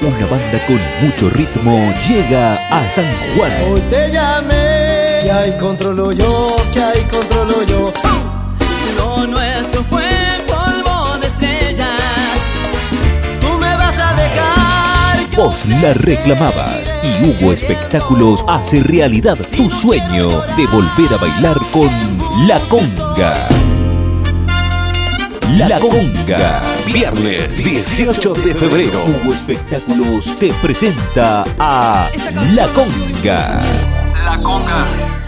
Una banda con mucho ritmo llega a San Juan. Hoy te llamé, que hay controlo yo, que hay controlo yo. Lo nuestro fue polvo de estrellas. Tú me vas a dejar. Vos la reclamabas y Hugo Espectáculos hace realidad tu sueño de volver a bailar con La Conga. La Conga. Viernes 18 de febrero. Hugo Espectáculos te presenta a La Conga. La Conga.